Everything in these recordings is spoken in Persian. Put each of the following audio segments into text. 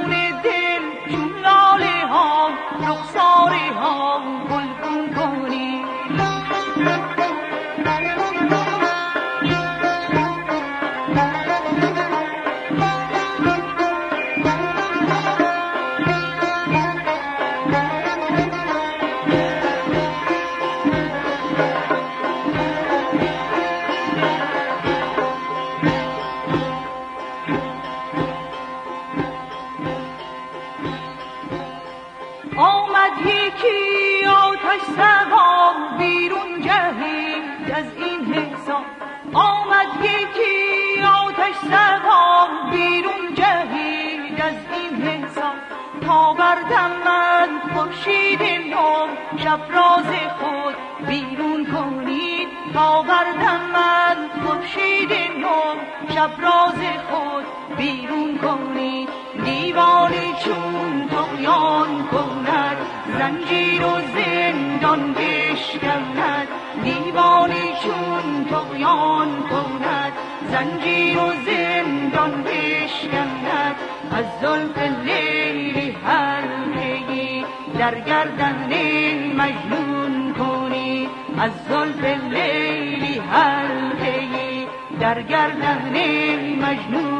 خون دل چون لاله ها رخساره ها آتش سرم بیرون جهید از این حساب. تا بردم من خورشید نام شب راز خود بیرون کنید. تا بردم من خورشید نام شب راز خود بیرون کنید. دیوانه چون تقیان کند زنجیر و زنجیر زنجیر و زندان بشکند از ظلم لیلی هر پیگی در گردن مجنون کنی. از ظلم لیلی هر پیگی در گردن مجنون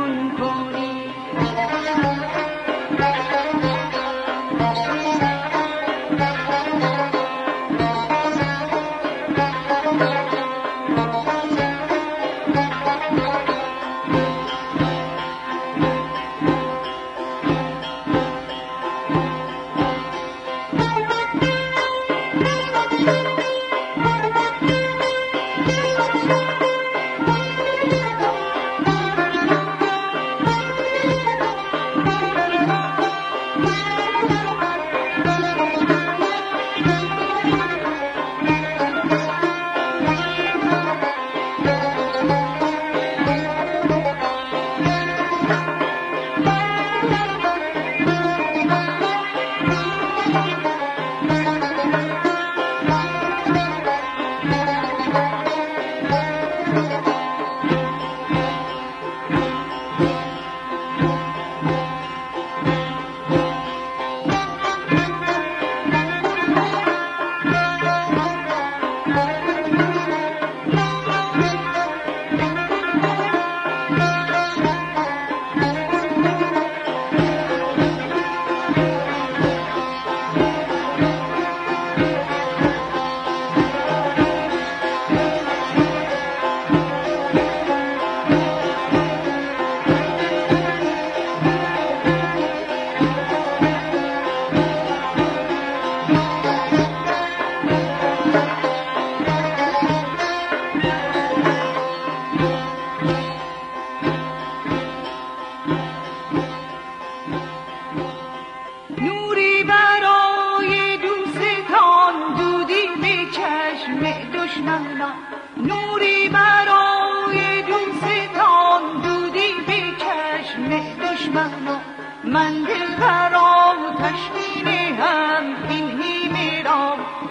بشنوم نوری برای دوستان دودی به چشم دشمنان. من دل برام تشکیل هم این نیمه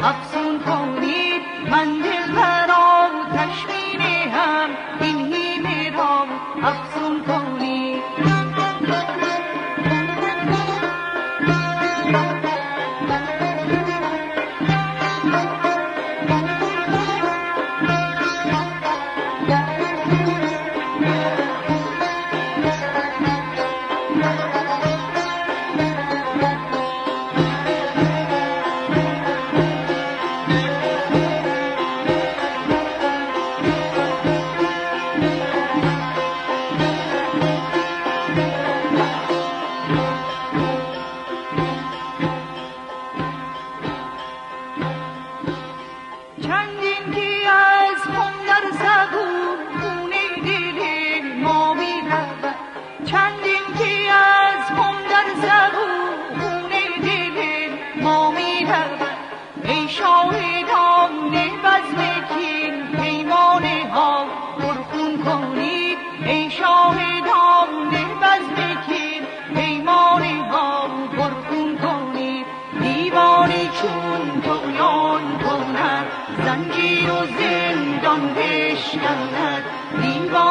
افسون کنی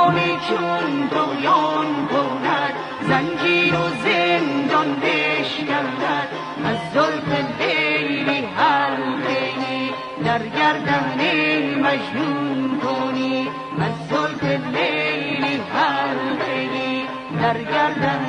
نامی چون پایان کند زنجیر و زندان بشکند از ظلم لیلی هر بینی در گردن مجنون کنی. از ظلم لیلی هر بینی در گردن